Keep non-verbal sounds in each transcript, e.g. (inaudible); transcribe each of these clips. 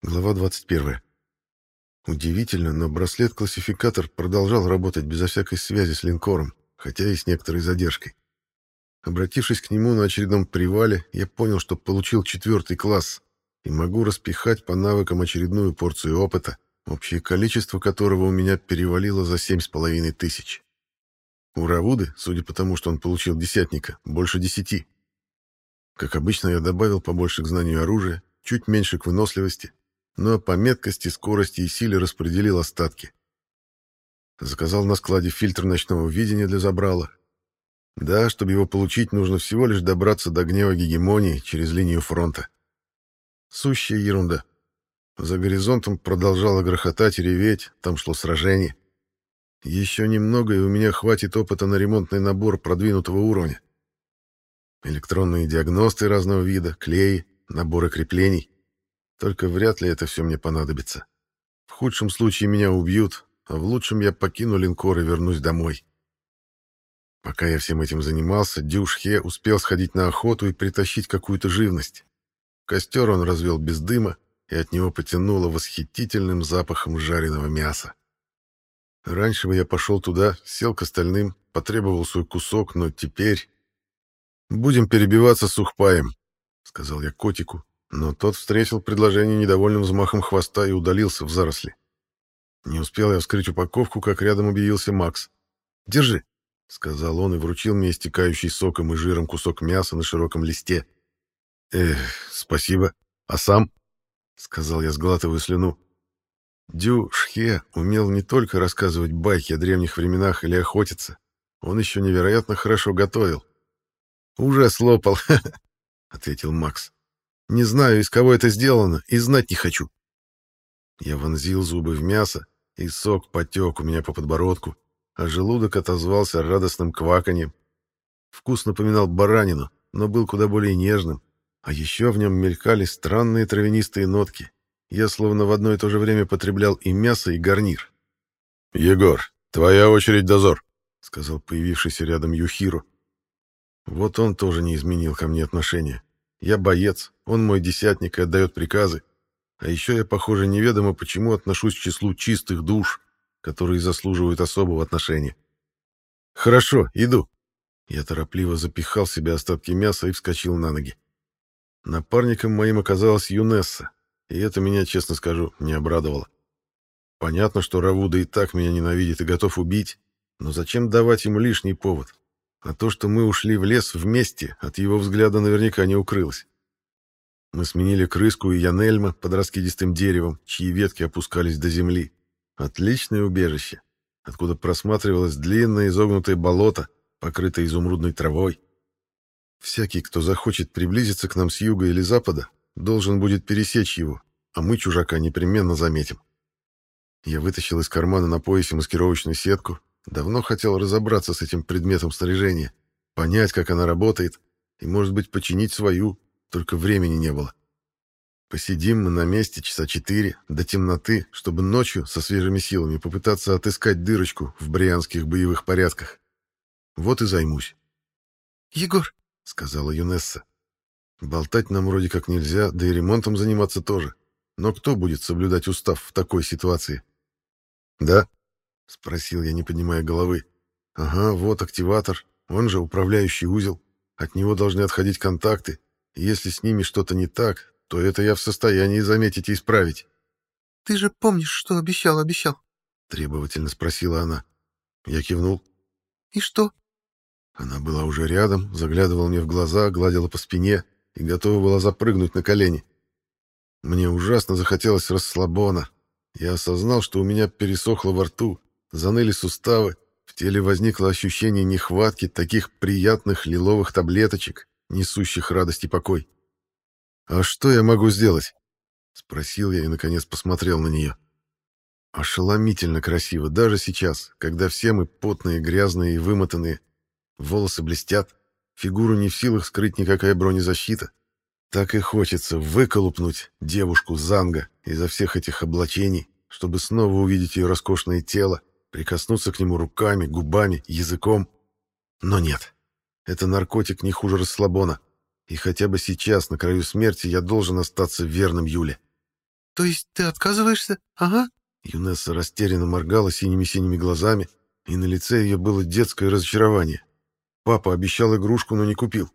Глава 21. Удивительно, но браслет-классификатор продолжал работать безо всякой связи с линкором, хотя и с некоторой задержкой. Обратившись к нему на очередном привале, я понял, что получил четвертый класс и могу распихать по навыкам очередную порцию опыта, общее количество которого у меня перевалило за семь с половиной тысяч. У Равуды, судя по тому, что он получил десятника, больше десяти. Как обычно, я добавил побольше к знанию оружия, чуть меньше к выносливости, но по меткости, скорости и силе распределил остатки. Заказал на складе фильтр ночного видения для забрала. Да, чтобы его получить, нужно всего лишь добраться до гнева гегемонии через линию фронта. Сущая ерунда. За горизонтом продолжало грохотать и реветь, там шло сражение. Еще немного, и у меня хватит опыта на ремонтный набор продвинутого уровня. Электронные диагносты разного вида, клеи, наборы креплений. Только вряд ли это все мне понадобится. В худшем случае меня убьют, а в лучшем я покину линкор и вернусь домой. Пока я всем этим занимался, Дюшхе успел сходить на охоту и притащить какую-то живность. Костер он развел без дыма, и от него потянуло восхитительным запахом жареного мяса. Раньше бы я пошел туда, сел к остальным, потребовал свой кусок, но теперь... «Будем перебиваться сухпаем», — сказал я котику, но тот встретил предложение недовольным взмахом хвоста и удалился в заросли. Не успел я вскрыть упаковку, как рядом объявился Макс. «Держи», — сказал он и вручил мне истекающий соком и жиром кусок мяса на широком листе. «Эх, спасибо. А сам?» — сказал я, сглатывая слюну. Дю Шхе умел не только рассказывать байки о древних временах или охотиться, он еще невероятно хорошо готовил. «Уже слопал», (laughs) — ответил Макс. Не знаю, из кого это сделано, и знать не хочу. Я вонзил зубы в мясо, и сок потек у меня по подбородку, а желудок отозвался радостным кваканьем. Вкус напоминал баранину, но был куда более нежным, а еще в нем мелькали странные травянистые нотки. Я словно в одно и то же время потреблял и мясо, и гарнир. «Егор, твоя очередь, дозор», — сказал появившийся рядом Юхиру. Вот он тоже не изменил ко мне отношения. Я боец, он мой десятник и отдает приказы. А еще я, похоже, неведомо почему отношусь к числу чистых душ, которые заслуживают особого отношения. Хорошо, иду. Я торопливо запихал в себя остатки мяса и вскочил на ноги. Напарником моим оказалась Юнесса, и это меня, честно скажу, не обрадовало. Понятно, что Равуда и так меня ненавидит и готов убить, но зачем давать ему лишний повод? А то, что мы ушли в лес вместе, от его взгляда наверняка не укрылось. Мы сменили крыску и Янельма под раскидистым деревом, чьи ветки опускались до земли. Отличное убежище, откуда просматривалось длинное изогнутое болото, покрытое изумрудной травой. Всякий, кто захочет приблизиться к нам с юга или запада, должен будет пересечь его, а мы чужака непременно заметим. Я вытащил из кармана на поясе маскировочную сетку, Давно хотел разобраться с этим предметом снаряжения, понять, как она работает, и, может быть, починить свою, только времени не было. Посидим мы на месте часа четыре, до темноты, чтобы ночью со свежими силами попытаться отыскать дырочку в брианских боевых порядках. Вот и займусь. — Егор, — сказала Юнесса, — болтать нам вроде как нельзя, да и ремонтом заниматься тоже. Но кто будет соблюдать устав в такой ситуации? — Да, — спросил я, не поднимая головы. «Ага, вот активатор, он же управляющий узел. От него должны отходить контакты. И если с ними что-то не так, то это я в состоянии заметить и исправить». «Ты же помнишь, что обещал, обещал?» — требовательно спросила она. Я кивнул. «И что?» Она была уже рядом, заглядывала мне в глаза, гладила по спине и готова была запрыгнуть на колени. Мне ужасно захотелось расслабона. Я осознал, что у меня пересохло во рту, заныли суставы, в теле возникло ощущение нехватки таких приятных лиловых таблеточек, несущих радость и покой. «А что я могу сделать?» — спросил я и, наконец, посмотрел на нее. Ошеломительно красиво, даже сейчас, когда все мы потные, грязные и вымотанные, волосы блестят, фигуру не в силах скрыть никакая бронезащита. Так и хочется выколупнуть девушку Занга изо всех этих облачений, чтобы снова увидеть ее роскошное тело, прикоснуться к нему руками, губами, языком. Но нет, это наркотик не хуже расслабона, и хотя бы сейчас, на краю смерти, я должен остаться верным Юле. То есть ты отказываешься? Ага. Юнесса растерянно моргала синими-синими глазами, и на лице ее было детское разочарование. Папа обещал игрушку, но не купил.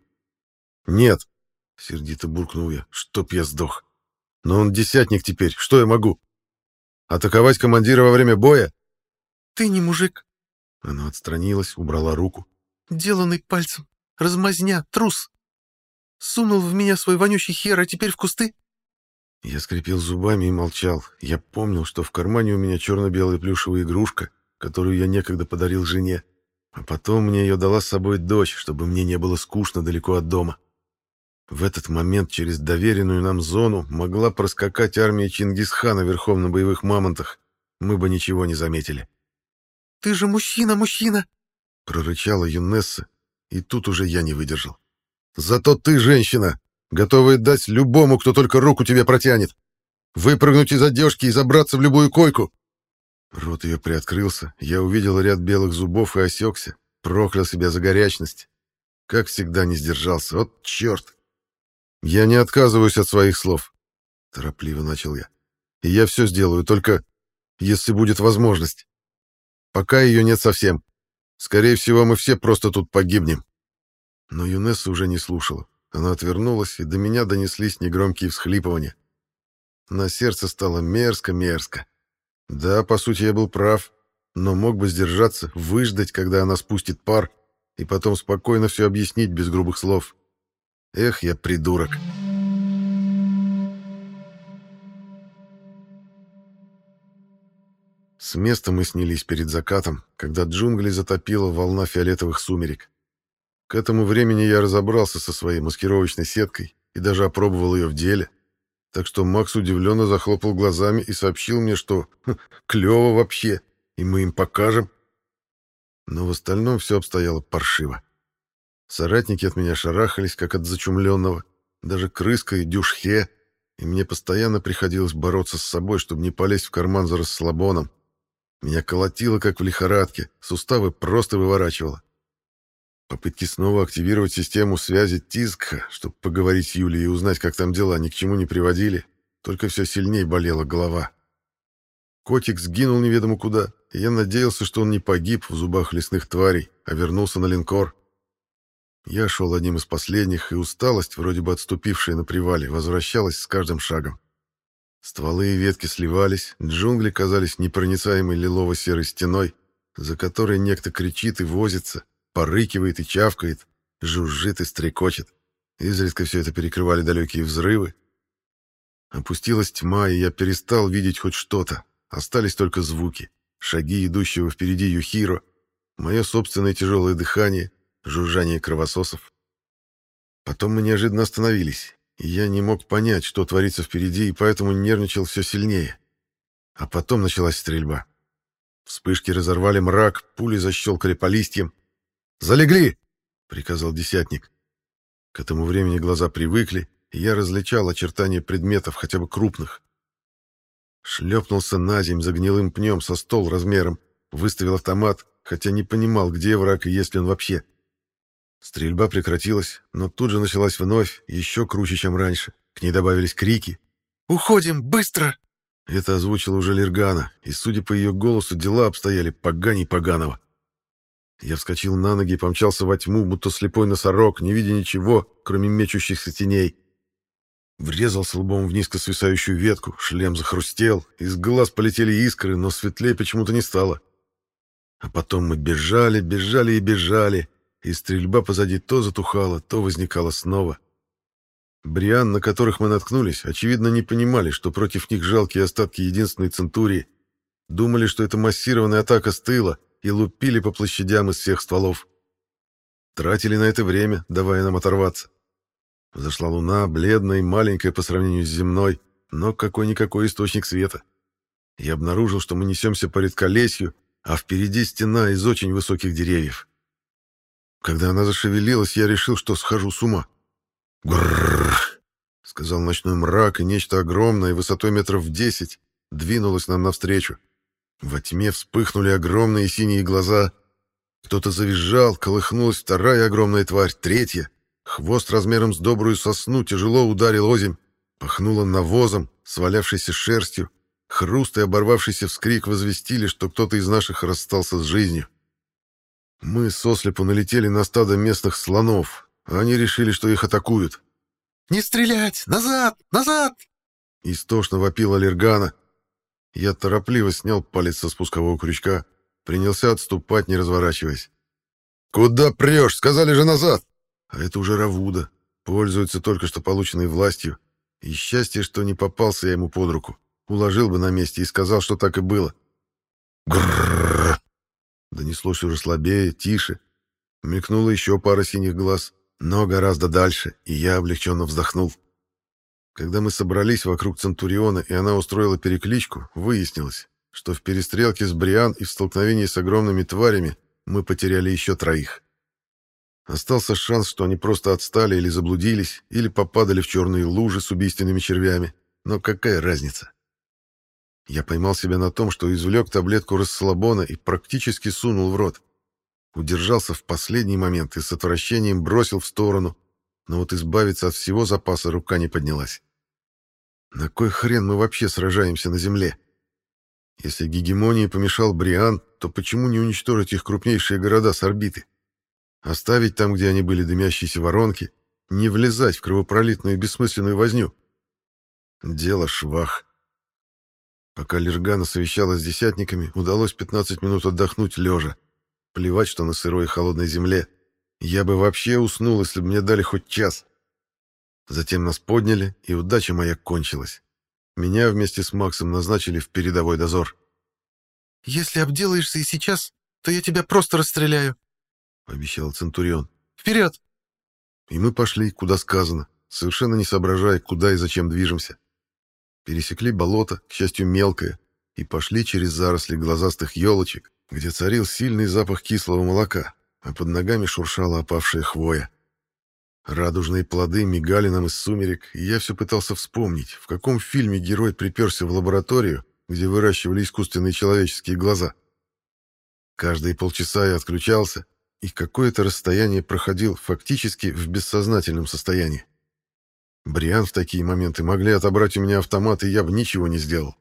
«Нет», — сердито буркнул я, — «чтоб я сдох. Но он десятник теперь, что я могу? Атаковать командира во время боя?» «Ты не мужик». Она отстранилась, убрала руку. «Деланный пальцем. Размазня, трус. Сунул в меня свой вонючий хер, а теперь в кусты?» Я скрипел зубами и молчал. Я помнил, что в кармане у меня черно-белая плюшевая игрушка, которую я некогда подарил жене. А потом мне ее дала с собой дочь, чтобы мне не было скучно далеко от дома. В этот момент через доверенную нам зону могла проскакать армия Чингисхана верхом на боевых мамонтах. Мы бы ничего не заметили. «Ты же мужчина, мужчина!» — прорычала Юнесса, и тут уже я не выдержал. «Зато ты женщина, готовая дать любому, кто только руку тебе протянет. Выпрыгнуть из одежки и забраться в любую койку. Рот ее приоткрылся, я увидел ряд белых зубов и осекся, проклял себя за горячность. Как всегда не сдержался, вот черт! Я не отказываюсь от своих слов, торопливо начал я. И я все сделаю, только если будет возможность. Пока ее нет совсем. Скорее всего, мы все просто тут погибнем. Но Юнесса уже не слушала. Она отвернулась, и до меня донеслись негромкие всхлипывания. На сердце стало мерзко-мерзко. Да, по сути, я был прав, но мог бы сдержаться, выждать, когда она спустит пар, и потом спокойно все объяснить без грубых слов. Эх, я придурок. С места мы снялись перед закатом, когда джунгли затопила волна фиолетовых сумерек. К этому времени я разобрался со своей маскировочной сеткой и даже опробовал ее в деле. Так что Макс удивленно захлопал глазами и сообщил мне, что хм, клево вообще, и мы им покажем. Но в остальном все обстояло паршиво. Соратники от меня шарахались, как от зачумленного, даже крыска и дюшхе, и мне постоянно приходилось бороться с собой, чтобы не полезть в карман за расслабоном. Меня колотило, как в лихорадке, суставы просто выворачивало. Попытки снова активировать систему связи Тизкха, чтобы поговорить с Юлией и узнать, как там дела, ни к чему не приводили, только все сильнее болела голова. Котик сгинул неведомо куда, и я надеялся, что он не погиб в зубах лесных тварей, а вернулся на линкор. Я шел одним из последних, и усталость, вроде бы отступившая на привале, возвращалась с каждым шагом. Стволы и ветки сливались, джунгли казались непроницаемой лилово-серой стеной, за которой некто кричит и возится, порыкивает и чавкает, жужжит и стрекочет. Изредка все это перекрывали далекие взрывы. Опустилась тьма, и я перестал видеть хоть что-то. Остались только звуки. Шаги идущего впереди Юхиро, мое собственное тяжелое дыхание, жужжание кровососов. Потом мы неожиданно остановились, я не мог понять, что творится впереди, и поэтому нервничал все сильнее. А потом началась стрельба. Вспышки разорвали мрак, пули защелкали по листьям, «Залегли!» — приказал десятник. К этому времени глаза привыкли, и я различал очертания предметов, хотя бы крупных. Шлепнулся на земь за гнилым пнем со стол размером, выставил автомат, хотя не понимал, где враг и есть ли он вообще. Стрельба прекратилась, но тут же началась вновь, еще круче, чем раньше. К ней добавились крики. «Уходим! Быстро!» Это озвучила уже Лергана, и, судя по ее голосу, дела обстояли поганей поганого. Я вскочил на ноги и помчался во тьму, будто слепой носорог, не видя ничего, кроме мечущихся теней. Врезался лбом в низко свисающую ветку, шлем захрустел, из глаз полетели искры, но светлее почему-то не стало. А потом мы бежали, бежали и бежали, и стрельба позади то затухала, то возникала снова. Бриан, на которых мы наткнулись, очевидно, не понимали, что против них жалкие остатки единственной центурии. Думали, что это массированная атака с тыла — и лупили по площадям из всех стволов. Тратили на это время, давая нам оторваться. Взошла луна, бледная и маленькая по сравнению с земной, но какой-никакой источник света. Я обнаружил, что мы несемся по редколесью, а впереди стена из очень высоких деревьев. Когда она зашевелилась, я решил, что схожу с ума. «Гррррр!» — сказал ночной мрак, и нечто огромное, высотой метров в десять, двинулось нам навстречу. Во тьме вспыхнули огромные синие глаза. Кто-то завизжал, колыхнулась вторая огромная тварь, третья. Хвост размером с добрую сосну тяжело ударил озимь, пахнуло навозом, свалявшейся шерстью, хруст и оборвавшийся вскрик возвестили, что кто-то из наших расстался с жизнью. Мы сослепу налетели на стадо местных слонов, они решили, что их атакуют. «Не стрелять! Назад! Назад!» Истошно вопил Аллергана. Я торопливо снял палец со спускового крючка, принялся отступать, не разворачиваясь. «Куда прешь? Сказали же назад!» А это уже Равуда. Пользуется только что полученной властью. И счастье, что не попался я ему под руку. Уложил бы на месте и сказал, что так и было. Гррррр! Донеслось уже слабее, тише. Мелькнула еще пара синих глаз, но гораздо дальше, и я облегченно вздохнул. Когда мы собрались вокруг Центуриона, и она устроила перекличку, выяснилось, что в перестрелке с Бриан и в столкновении с огромными тварями мы потеряли еще троих. Остался шанс, что они просто отстали или заблудились, или попадали в черные лужи с убийственными червями. Но какая разница? Я поймал себя на том, что извлек таблетку расслабона и практически сунул в рот. Удержался в последний момент и с отвращением бросил в сторону, но вот избавиться от всего запаса рука не поднялась. На кой хрен мы вообще сражаемся на земле? Если гегемонии помешал Бриан, то почему не уничтожить их крупнейшие города с орбиты? Оставить там, где они были дымящиеся воронки, не влезать в кровопролитную и бессмысленную возню. Дело швах. Пока Лергана совещалась с десятниками, удалось 15 минут отдохнуть лежа. Плевать, что на сырой и холодной земле. Я бы вообще уснул, если бы мне дали хоть час. Затем нас подняли, и удача моя кончилась. Меня вместе с Максом назначили в передовой дозор. «Если обделаешься и сейчас, то я тебя просто расстреляю», — обещал Центурион. «Вперед!» И мы пошли, куда сказано, совершенно не соображая, куда и зачем движемся. Пересекли болото, к счастью, мелкое, и пошли через заросли глазастых елочек, где царил сильный запах кислого молока, а под ногами шуршала опавшая хвоя. Радужные плоды мигали нам из сумерек, и я все пытался вспомнить, в каком фильме герой приперся в лабораторию, где выращивали искусственные человеческие глаза. Каждые полчаса я отключался, и какое-то расстояние проходил фактически в бессознательном состоянии. Бриан в такие моменты могли отобрать у меня автомат, и я бы ничего не сделал.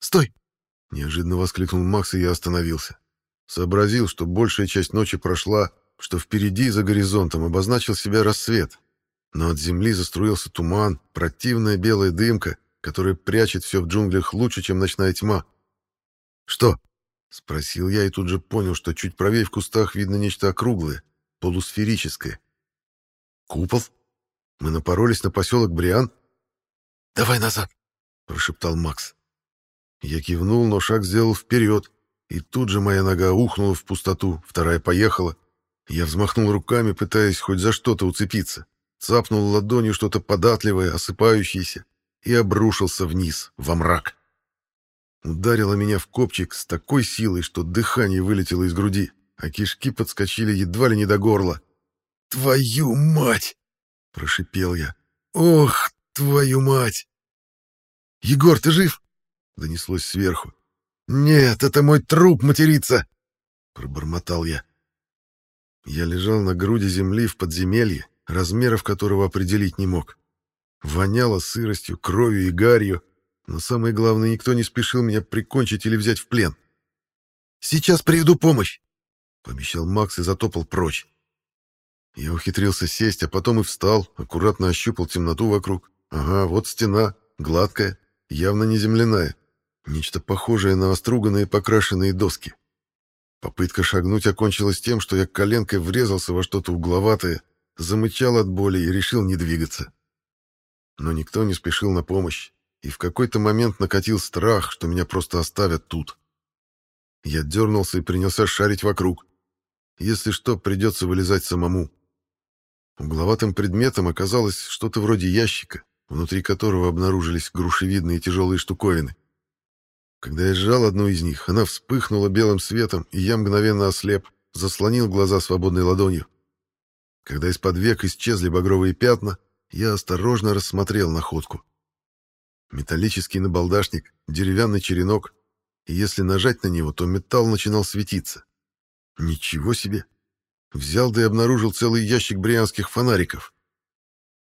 «Стой!» — неожиданно воскликнул Макс, и я остановился. Сообразил, что большая часть ночи прошла, что впереди за горизонтом обозначил себя рассвет, но от земли заструился туман, противная белая дымка, которая прячет все в джунглях лучше, чем ночная тьма. «Что?» Спросил я и тут же понял, что чуть правее в кустах видно нечто округлое, полусферическое. Купол? Мы напоролись на поселок Бриан? «Давай назад!» — прошептал Макс. Я кивнул, но шаг сделал вперед, и тут же моя нога ухнула в пустоту, вторая поехала. Я взмахнул руками, пытаясь хоть за что-то уцепиться, цапнул ладонью что-то податливое, осыпающееся, и обрушился вниз, во мрак ударила меня в копчик с такой силой, что дыхание вылетело из груди, а кишки подскочили едва ли не до горла. «Твою мать!» — прошипел я. «Ох, твою мать!» «Егор, ты жив?» — донеслось сверху. «Нет, это мой труп матерится!» — пробормотал я. Я лежал на груди земли в подземелье, размеров которого определить не мог. Воняло сыростью, кровью и гарью, но самое главное, никто не спешил меня прикончить или взять в плен. «Сейчас приведу помощь!» — пообещал Макс и затопал прочь. Я ухитрился сесть, а потом и встал, аккуратно ощупал темноту вокруг. Ага, вот стена, гладкая, явно не земляная. Нечто похожее на оструганные покрашенные доски. Попытка шагнуть окончилась тем, что я коленкой врезался во что-то угловатое, замычал от боли и решил не двигаться. Но никто не спешил на помощь и в какой-то момент накатил страх, что меня просто оставят тут. Я дернулся и принялся шарить вокруг. Если что, придется вылезать самому. Угловатым предметом оказалось что-то вроде ящика, внутри которого обнаружились грушевидные тяжелые штуковины. Когда я сжал одну из них, она вспыхнула белым светом, и я мгновенно ослеп, заслонил глаза свободной ладонью. Когда из-под век исчезли багровые пятна, я осторожно рассмотрел находку. Металлический набалдашник, деревянный черенок, и если нажать на него, то металл начинал светиться. Ничего себе! Взял да и обнаружил целый ящик брианских фонариков.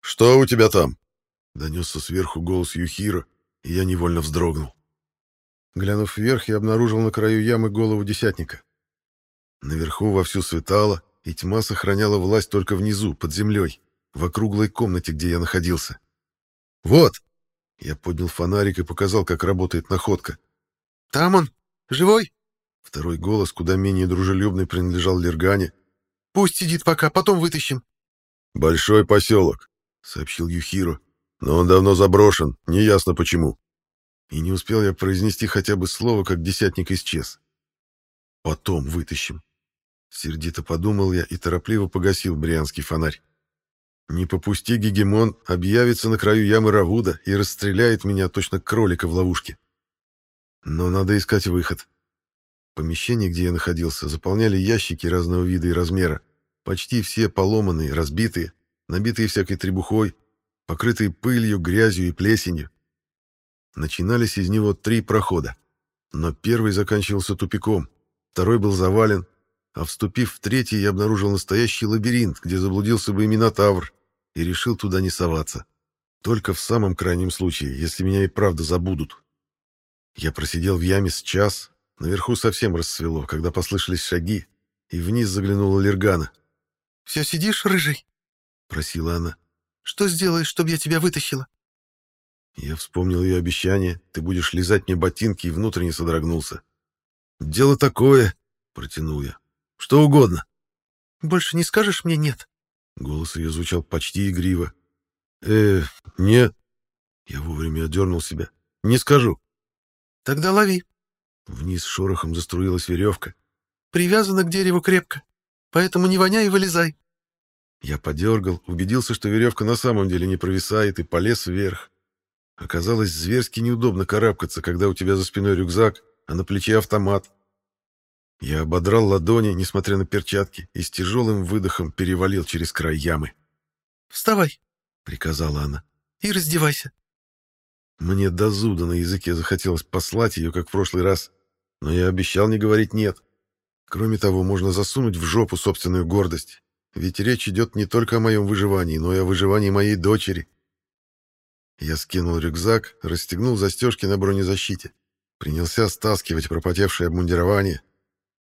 «Что у тебя там?» — донесся сверху голос Юхира, и я невольно вздрогнул. Глянув вверх, я обнаружил на краю ямы голову десятника. Наверху вовсю светало, и тьма сохраняла власть только внизу, под землей, в округлой комнате, где я находился. «Вот!» Я поднял фонарик и показал, как работает находка. «Там он! Живой?» Второй голос, куда менее дружелюбный, принадлежал Лергане. «Пусть сидит пока, потом вытащим». «Большой поселок», — сообщил Юхиро. «Но он давно заброшен, неясно почему». И не успел я произнести хотя бы слово, как десятник исчез. «Потом вытащим». Сердито подумал я и торопливо погасил брианский фонарь. Не попусти гегемон объявится на краю ямы Равуда и расстреляет меня точно кролика в ловушке. Но надо искать выход. Помещение, где я находился, заполняли ящики разного вида и размера. Почти все поломанные, разбитые, набитые всякой требухой, покрытые пылью, грязью и плесенью. Начинались из него три прохода. Но первый заканчивался тупиком, второй был завален, а вступив в третий, я обнаружил настоящий лабиринт, где заблудился бы и Минотавр, и решил туда не соваться. Только в самом крайнем случае, если меня и правда забудут. Я просидел в яме с час, наверху совсем рассвело, когда послышались шаги, и вниз заглянула Лергана. «Все сидишь, рыжий?» — просила она. «Что сделаешь, чтобы я тебя вытащила?» Я вспомнил ее обещание, ты будешь лизать мне ботинки, и внутренне содрогнулся. «Дело такое», — протянул я. Что угодно. Больше не скажешь мне «нет»?» Голос ее звучал почти игриво. «Э, нет». Я вовремя одернул себя. «Не скажу». «Тогда лови». Вниз шорохом заструилась веревка. «Привязана к дереву крепко, поэтому не воняй и вылезай». Я подергал, убедился, что веревка на самом деле не провисает, и полез вверх. Оказалось, зверски неудобно карабкаться, когда у тебя за спиной рюкзак, а на плече автомат. Я ободрал ладони, несмотря на перчатки, и с тяжелым выдохом перевалил через край ямы. «Вставай!» — приказала она. «И раздевайся!» Мне до зуда на языке захотелось послать ее, как в прошлый раз, но я обещал не говорить «нет». Кроме того, можно засунуть в жопу собственную гордость, ведь речь идет не только о моем выживании, но и о выживании моей дочери. Я скинул рюкзак, расстегнул застежки на бронезащите, принялся стаскивать пропотевшее обмундирование —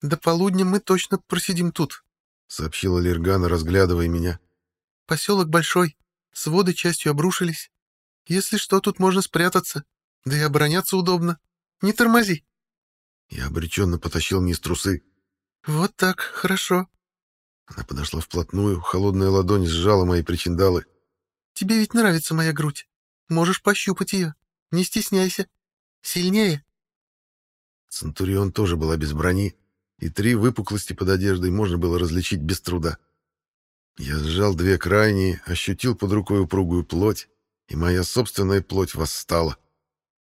«До полудня мы точно просидим тут», — сообщила Лергана, разглядывая меня. «Поселок большой, своды частью обрушились. Если что, тут можно спрятаться, да и обороняться удобно. Не тормози». Я обреченно потащил вниз трусы. «Вот так, хорошо». Она подошла вплотную, холодная ладонь сжала мои причиндалы. «Тебе ведь нравится моя грудь. Можешь пощупать ее. Не стесняйся. Сильнее». Центурион тоже была без брони, и три выпуклости под одеждой можно было различить без труда. Я сжал две крайние, ощутил под рукой упругую плоть, и моя собственная плоть восстала.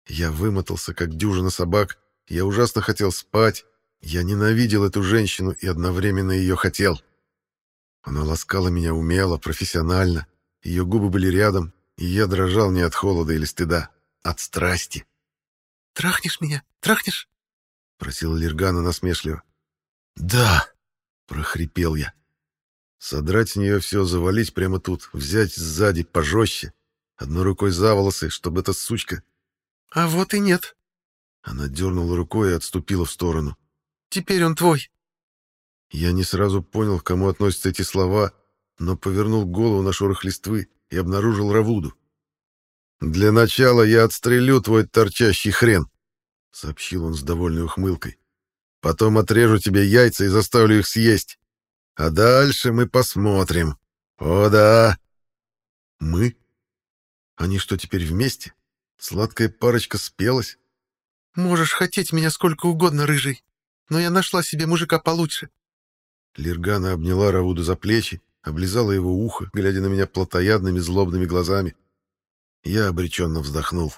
Я вымотался, как дюжина собак, я ужасно хотел спать, я ненавидел эту женщину и одновременно ее хотел. Она ласкала меня умело, профессионально, ее губы были рядом, и я дрожал не от холода или стыда, от страсти. «Трахнешь меня? Трахнешь?» — просила Лиргана насмешливо. «Да!» — прохрипел я. Содрать с нее все, завалить прямо тут, взять сзади пожестче, одной рукой за волосы, чтобы эта сучка... «А вот и нет!» Она дернула рукой и отступила в сторону. «Теперь он твой!» Я не сразу понял, к кому относятся эти слова, но повернул голову на шорох листвы и обнаружил Равуду. «Для начала я отстрелю твой торчащий хрен», — сообщил он с довольной ухмылкой. Потом отрежу тебе яйца и заставлю их съесть. А дальше мы посмотрим. О, да. Мы? Они что, теперь вместе? Сладкая парочка спелась? Можешь хотеть меня сколько угодно, рыжий, но я нашла себе мужика получше. Лиргана обняла Равуду за плечи, облизала его ухо, глядя на меня плотоядными злобными глазами. Я обреченно вздохнул.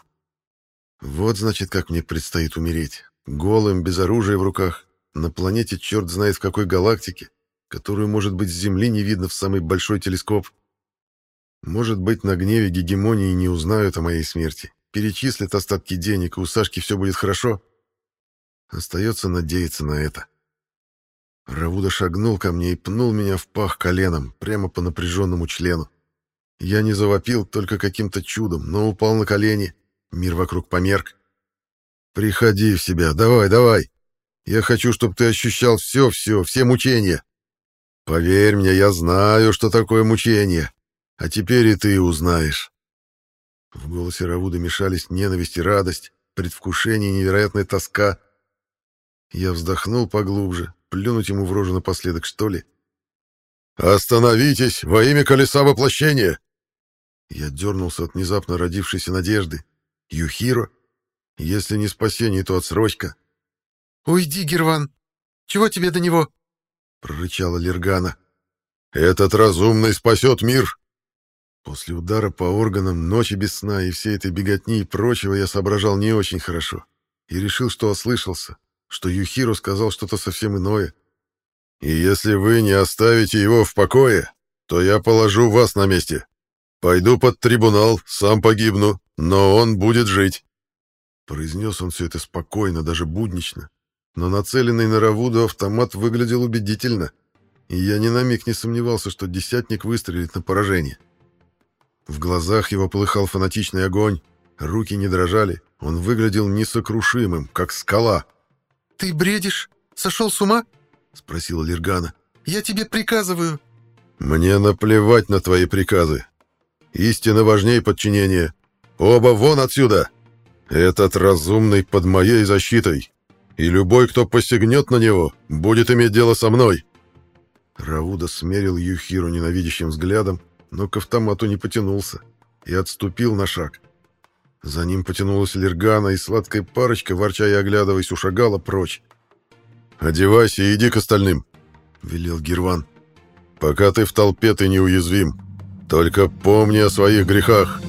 Вот, значит, как мне предстоит умереть. Голым, без оружия в руках, на планете черт знает в какой галактике, которую, может быть, с Земли не видно в самый большой телескоп. Может быть, на гневе гегемонии не узнают о моей смерти, перечислят остатки денег, и у Сашки все будет хорошо. Остается надеяться на это. Равуда шагнул ко мне и пнул меня в пах коленом, прямо по напряженному члену. Я не завопил только каким-то чудом, но упал на колени, Мир вокруг померк. «Приходи в себя, давай, давай. Я хочу, чтобы ты ощущал все-все, все мучения. Поверь мне, я знаю, что такое мучение. А теперь и ты узнаешь». В голосе Равуда мешались ненависть и радость, предвкушение и невероятная тоска. Я вздохнул поглубже, плюнуть ему в рожу напоследок, что ли. «Остановитесь во имя колеса воплощения!» Я дернулся от внезапно родившейся надежды. «Юхиро? Если не спасение, то отсрочка». «Уйди, Герван! Чего тебе до него?» — прорычала Лергана. «Этот разумный спасет мир!» После удара по органам, ночи без сна и всей этой беготни и прочего я соображал не очень хорошо и решил, что ослышался, что Юхиро сказал что-то совсем иное. «И если вы не оставите его в покое, то я положу вас на месте. Пойду под трибунал, сам погибну, но он будет жить». Произнес он все это спокойно, даже буднично, но нацеленный на Равуду автомат выглядел убедительно, и я ни на миг не сомневался, что десятник выстрелит на поражение. В глазах его полыхал фанатичный огонь, руки не дрожали, он выглядел несокрушимым, как скала. «Ты бредишь? Сошел с ума?» — спросила Лергана. «Я тебе приказываю». «Мне наплевать на твои приказы. Истина важнее подчинения. Оба вон отсюда! Этот разумный под моей защитой, и любой, кто посягнет на него, будет иметь дело со мной». Равуда смерил Юхиру ненавидящим взглядом, но к автомату не потянулся и отступил на шаг. За ним потянулась Лергана, и сладкая парочка, ворча и оглядываясь, ушагала прочь. «Одевайся и иди к остальным», — велел Герван. «Пока ты в толпе, ты неуязвим. Только помни о своих грехах».